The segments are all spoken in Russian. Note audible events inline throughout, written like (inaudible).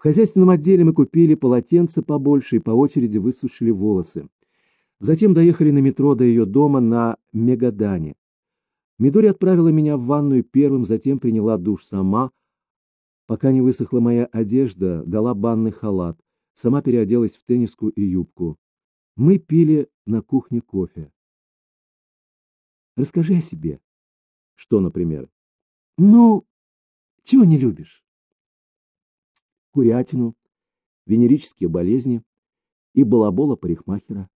В хозяйственном отделе мы купили полотенце побольше и по очереди высушили волосы. Затем доехали на метро до ее дома на Мегадане. Мидори отправила меня в ванную первым, затем приняла душ сама. Пока не высохла моя одежда, дала банный халат. Сама переоделась в тенниску и юбку. Мы пили на кухне кофе. Расскажи о себе. Что, например? Ну, чего не любишь? Курятину, венерические болезни и балабола парикмахера.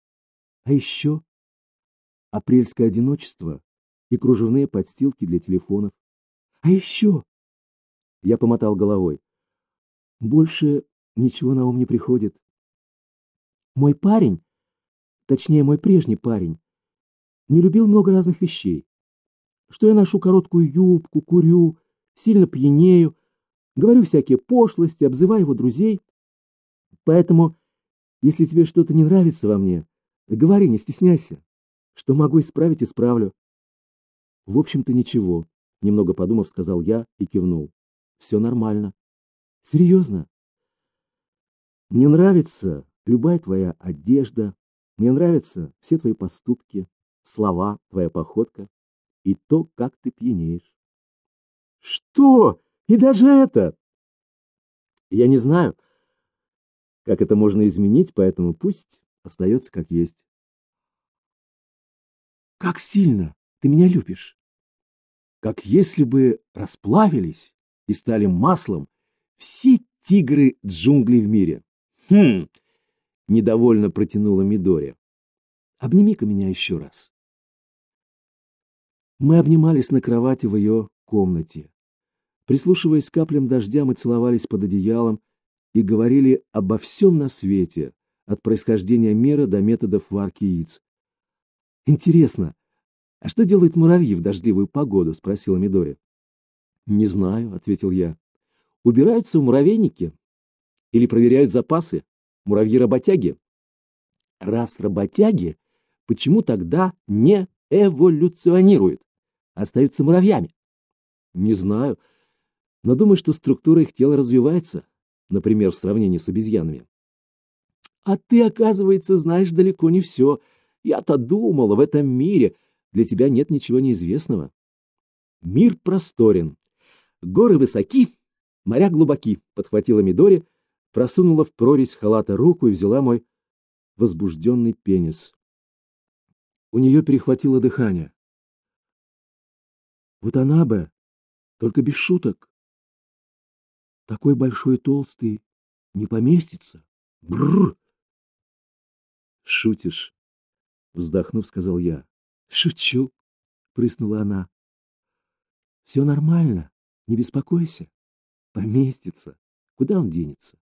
А еще апрельское одиночество и кружевные подстилки для телефонов. А еще... Я помотал головой. Больше ничего на ум не приходит. Мой парень, точнее мой прежний парень, не любил много разных вещей. Что я ношу короткую юбку, курю, сильно пьянею, говорю всякие пошлости, обзываю его друзей. Поэтому, если тебе что-то не нравится во мне, говори, не стесняйся. Что могу исправить, исправлю. В общем-то, ничего, немного подумав, сказал я и кивнул. Все нормально. Серьезно? Мне нравится любая твоя одежда, мне нравятся все твои поступки, слова, твоя походка и то, как ты пьянеешь. Что? И даже это? Я не знаю, как это можно изменить, поэтому пусть остается как есть. Как сильно ты меня любишь! Как если бы расплавились и стали маслом все тигры джунглей в мире. Хм, недовольно протянула Мидори. Обними-ка меня еще раз. Мы обнимались на кровати в ее комнате. Прислушиваясь к каплям дождя, мы целовались под одеялом и говорили обо всем на свете, от происхождения мира до методов варки яиц. «Интересно, а что делают муравьи в дождливую погоду?» — спросила Мидори. «Не знаю», — ответил я. «Убираются в муравейнике? Или проверяют запасы? Муравьи-работяги?» «Раз работяги, почему тогда не эволюционируют, остаются муравьями?» «Не знаю, но думаю, что структура их тела развивается, например, в сравнении с обезьянами». «А ты, оказывается, знаешь далеко не все. Я-то думала, в этом мире для тебя нет ничего неизвестного. Мир просторен. Горы высоки, моря глубоки, подхватила Мидори, просунула в прорезь халата руку и взяла мой возбужденный пенис. У нее перехватило дыхание. Вот она бы, только без шуток. Такой большой толстый не поместится. Бррр! Шутишь, вздохнув, сказал я. Шучу, прыснула она. Все нормально, не беспокойся. Поместится. Куда он денется?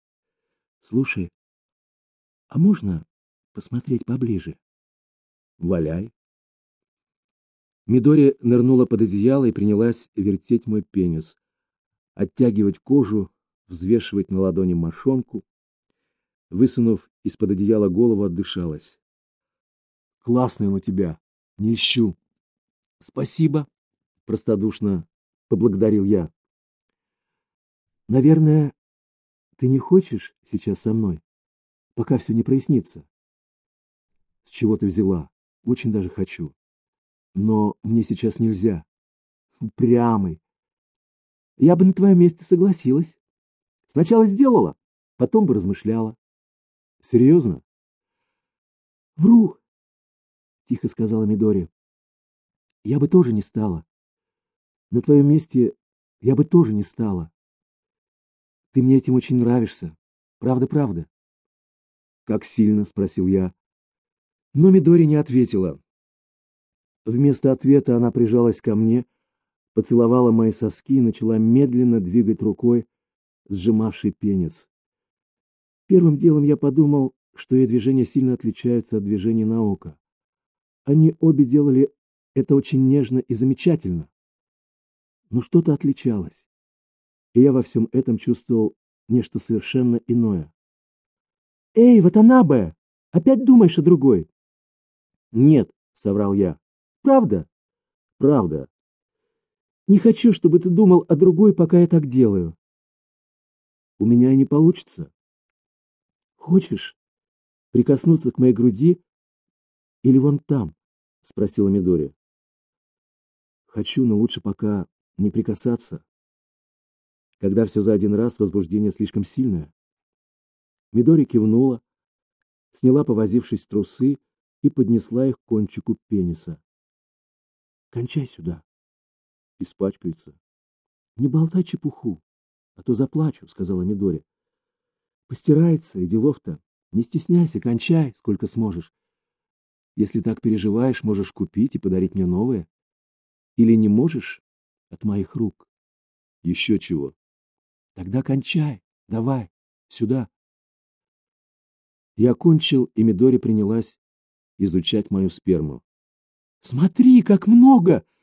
Слушай, а можно посмотреть поближе? Валяй. Мидори нырнула под одеяло и принялась вертеть мой пенис, оттягивать кожу, взвешивать на ладони мошонку. Высунув из-под одеяла голову, отдышалась. «Классный он у тебя!» Не ищу. Спасибо, простодушно поблагодарил я. Наверное, ты не хочешь сейчас со мной, пока все не прояснится. С чего ты взяла? Очень даже хочу. Но мне сейчас нельзя. Упрямый. Я бы на твоем месте согласилась. Сначала сделала, потом бы размышляла. Серьезно? Вру, тихо сказала Мидори. Я бы тоже не стала. На твоем месте я бы тоже не стала. Ты мне этим очень нравишься. Правда-правда. Как сильно, спросил я. Но Мидори не ответила. Вместо ответа она прижалась ко мне, поцеловала мои соски и начала медленно двигать рукой, сжимавший пенис. Первым делом я подумал, что ее движения сильно отличаются от движений на око. Они обе делали это очень нежно и замечательно. Но что-то отличалось. И я во всем этом чувствовал нечто совершенно иное. «Эй, вот она бы! Опять думаешь о другой?» «Нет», — соврал я. «Правда?» «Правда. Не хочу, чтобы ты думал о другой, пока я так делаю. у меня не получится. Хочешь прикоснуться к моей груди или вон там? Спросила Мидори. Хочу, но лучше пока не прикасаться. Когда все за один раз, возбуждение слишком сильное. Мидори кивнула, сняла, повозившись трусы, и поднесла их к кончику пениса. «Кончай сюда!» Испачкаются. «Не болтай чепуху, а то заплачу», — сказала Мидори. «Постирается, и делов-то. Не стесняйся, кончай, сколько сможешь. Если так переживаешь, можешь купить и подарить мне новое. Или не можешь от моих рук. Еще чего. Тогда кончай, давай, сюда». Я кончил, и Мидори принялась изучать мою сперму. «Смотри, как много!» —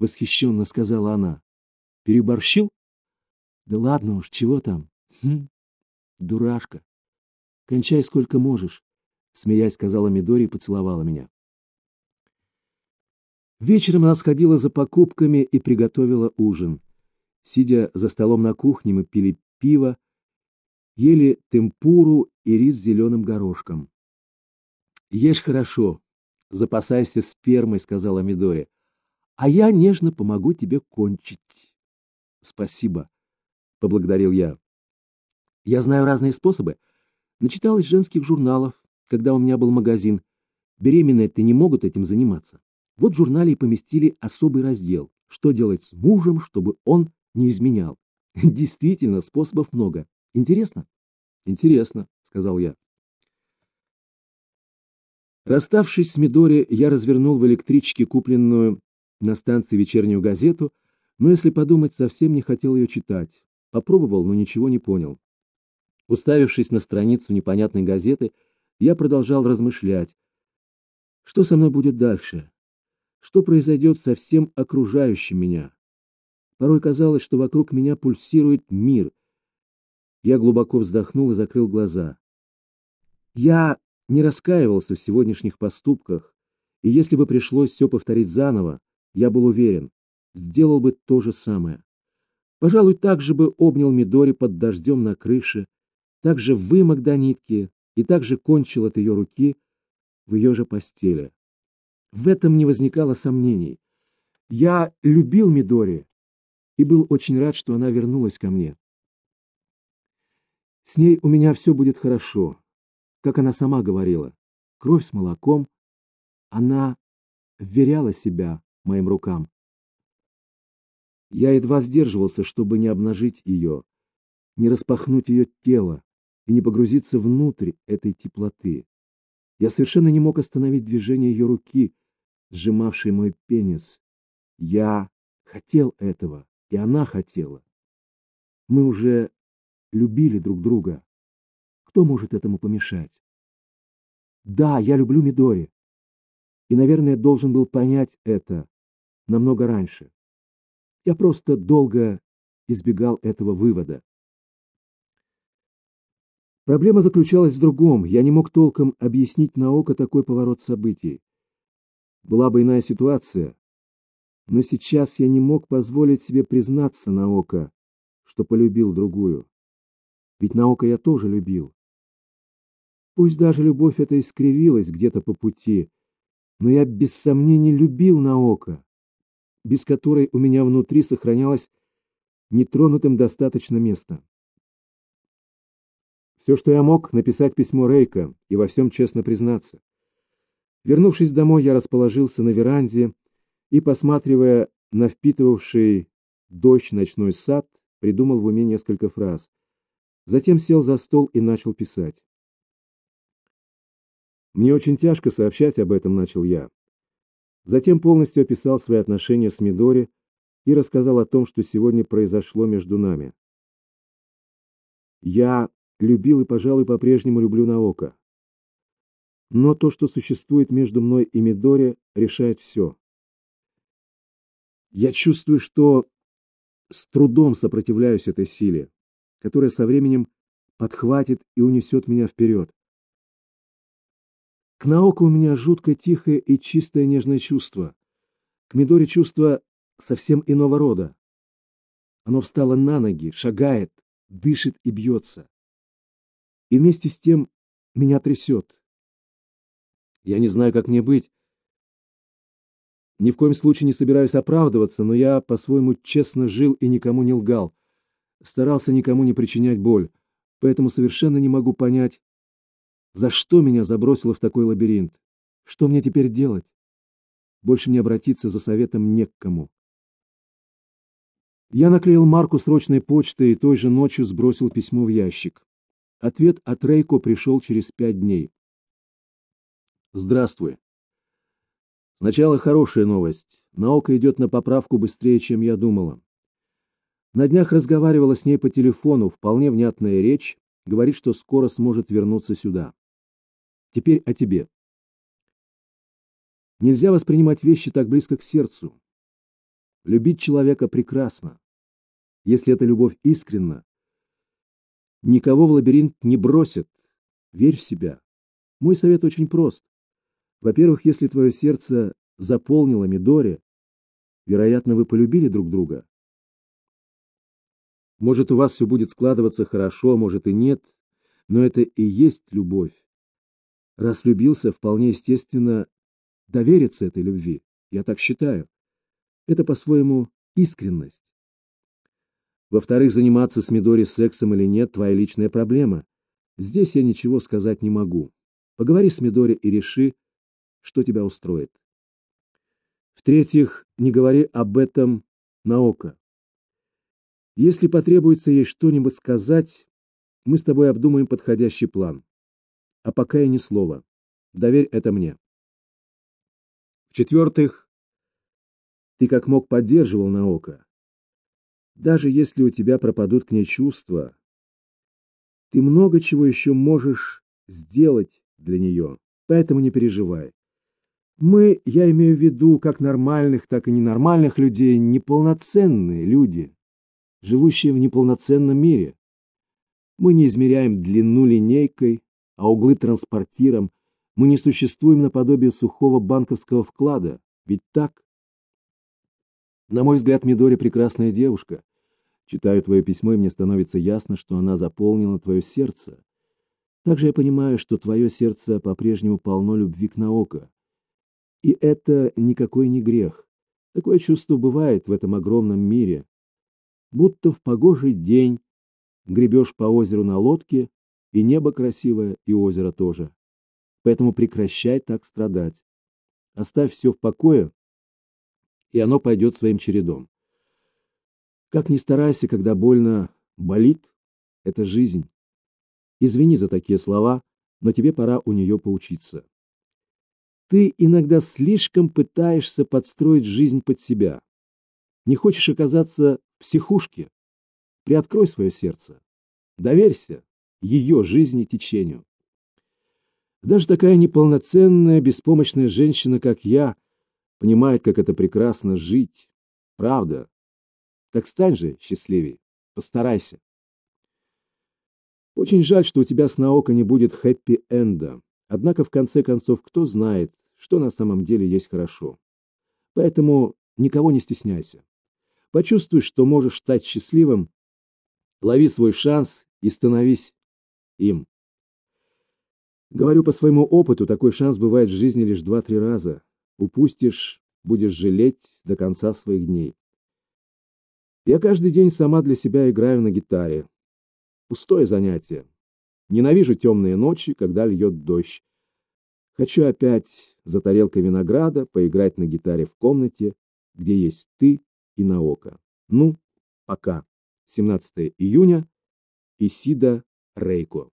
восхищенно сказала она. «Переборщил?» «Да ладно уж, чего там? Хм, дурашка. Кончай сколько можешь», — смеясь сказала Мидори и поцеловала меня. Вечером она сходила за покупками и приготовила ужин. Сидя за столом на кухне, мы пили пиво, ели темпуру и рис с зеленым горошком. «Ешь хорошо, запасайся спермой», — сказала Мидори, «а я нежно помогу тебе кончить». «Спасибо», — поблагодарил я. «Я знаю разные способы. Начиталась женских журналов, когда у меня был магазин. Беременные-то не могут этим заниматься. Вот в журнале и поместили особый раздел «Что делать с мужем, чтобы он не изменял». (laughs) Действительно, способов много. Интересно? Интересно, сказал я. Расставшись с Мидори, я развернул в электричке купленную на станции вечернюю газету, но, если подумать, совсем не хотел ее читать. Попробовал, но ничего не понял. Уставившись на страницу непонятной газеты, я продолжал размышлять. Что со мной будет дальше? Что произойдет со всем окружающим меня? Порой казалось, что вокруг меня пульсирует мир, я глубоко вздохнул и закрыл глаза. Я не раскаивался в сегодняшних поступках, и если бы пришлось все повторить заново, я был уверен, сделал бы то же самое. Пожалуй, так же бы обнял Мидори под дождем на крыше, так же вымок до нитки и так же кончил от ее руки в ее же постели. В этом не возникало сомнений. Я любил Мидори и был очень рад, что она вернулась ко мне. С ней у меня все будет хорошо, как она сама говорила. Кровь с молоком. Она вверяла себя моим рукам. Я едва сдерживался, чтобы не обнажить ее, не распахнуть ее тело и не погрузиться внутрь этой теплоты. Я совершенно не мог остановить движение ее руки, сжимавшей мой пенис. Я хотел этого, и она хотела. Мы уже любили друг друга. Кто может этому помешать? Да, я люблю Мидори. И, наверное, должен был понять это намного раньше. Я просто долго избегал этого вывода. Проблема заключалась в другом. Я не мог толком объяснить на око такой поворот событий. Была бы иная ситуация. Но сейчас я не мог позволить себе признаться на око, что полюбил другую. Ведь наука я тоже любил. Пусть даже любовь эта искривилась где-то по пути, но я без сомнений любил Наока, без которой у меня внутри сохранялось нетронутым достаточно места. Все, что я мог, написать письмо Рейка и во всем честно признаться. Вернувшись домой, я расположился на веранде и, посматривая на впитывавший дождь ночной сад, придумал в уме несколько фраз. Затем сел за стол и начал писать. Мне очень тяжко сообщать об этом, начал я. Затем полностью описал свои отношения с Мидори и рассказал о том, что сегодня произошло между нами. Я любил и, пожалуй, по-прежнему люблю Наока. Но то, что существует между мной и Мидори, решает все. Я чувствую, что с трудом сопротивляюсь этой силе которая со временем подхватит и унесет меня вперед. К Наоку у меня жутко тихое и чистое нежное чувство. К Мидоре чувство совсем иного рода. Оно встало на ноги, шагает, дышит и бьется. И вместе с тем меня трясет. Я не знаю, как мне быть. Ни в коем случае не собираюсь оправдываться, но я по-своему честно жил и никому не лгал. Старался никому не причинять боль, поэтому совершенно не могу понять, за что меня забросило в такой лабиринт. Что мне теперь делать? Больше не обратиться за советом не к кому. Я наклеил марку срочной почты и той же ночью сбросил письмо в ящик. Ответ от Рейко пришел через пять дней. Здравствуй. Сначала хорошая новость. Наука идет на поправку быстрее, чем я думала. На днях разговаривала с ней по телефону, вполне внятная речь, говорит, что скоро сможет вернуться сюда. Теперь о тебе. Нельзя воспринимать вещи так близко к сердцу. Любить человека прекрасно. Если эта любовь искренна, никого в лабиринт не бросит. Верь в себя. Мой совет очень прост. Во-первых, если твое сердце заполнило Мидори, вероятно, вы полюбили друг друга. Может, у вас все будет складываться хорошо, может и нет, но это и есть любовь. Раз влюбился, вполне естественно довериться этой любви. Я так считаю. Это, по-своему, искренность. Во-вторых, заниматься с Мидори сексом или нет – твоя личная проблема. Здесь я ничего сказать не могу. Поговори с Мидори и реши, что тебя устроит. В-третьих, не говори об этом на око. Если потребуется ей что-нибудь сказать, мы с тобой обдумаем подходящий план. А пока и ни слова. Доверь это мне. В-четвертых, ты как мог поддерживал Наока. Даже если у тебя пропадут к ней чувства, ты много чего еще можешь сделать для нее, поэтому не переживай. Мы, я имею в виду как нормальных, так и ненормальных людей, неполноценные люди, живущие в неполноценном мире. Мы не измеряем длину линейкой, а углы транспортиром, мы не существуем наподобие сухого банковского вклада. Ведь так? На мой взгляд, Мидори прекрасная девушка. Читаю твое письмо, и мне становится ясно, что она заполнила твое сердце. Также я понимаю, что твое сердце по-прежнему полно любви к Наока. И это никакой не грех. Такое чувство бывает в этом огромном мире. Будто в погожий день гребешь по озеру на лодке, и небо красивое, и озеро тоже. Поэтому прекращай так страдать. Оставь все в покое, и оно пойдет своим чередом. Как ни старайся, когда больно болит, это жизнь. Извини за такие слова, но тебе пора у нее поучиться. Ты иногда слишком пытаешься подстроить жизнь под себя. Не хочешь оказаться в психушке? Приоткрой свое сердце. Доверься ее жизни течению. Даже такая неполноценная, беспомощная женщина, как я, понимает, как это прекрасно жить. Правда. Так стань же счастливей. Постарайся. Очень жаль, что у тебя с Наока не будет хэппи-энда. Однако, в конце концов, кто знает, что на самом деле есть хорошо. Поэтому никого не стесняйся. Почувствуй, что можешь стать счастливым, лови свой шанс и становись им. Говорю по своему опыту, такой шанс бывает в жизни лишь два-три раза. Упустишь, будешь жалеть до конца своих дней. Я каждый день сама для себя играю на гитаре. Пустое занятие. Ненавижу темные ночи, когда льет дождь. Хочу опять за тарелкой винограда поиграть на гитаре в комнате, где есть ты и Наока. Ну, пока. 17 июня. Исида Рейко.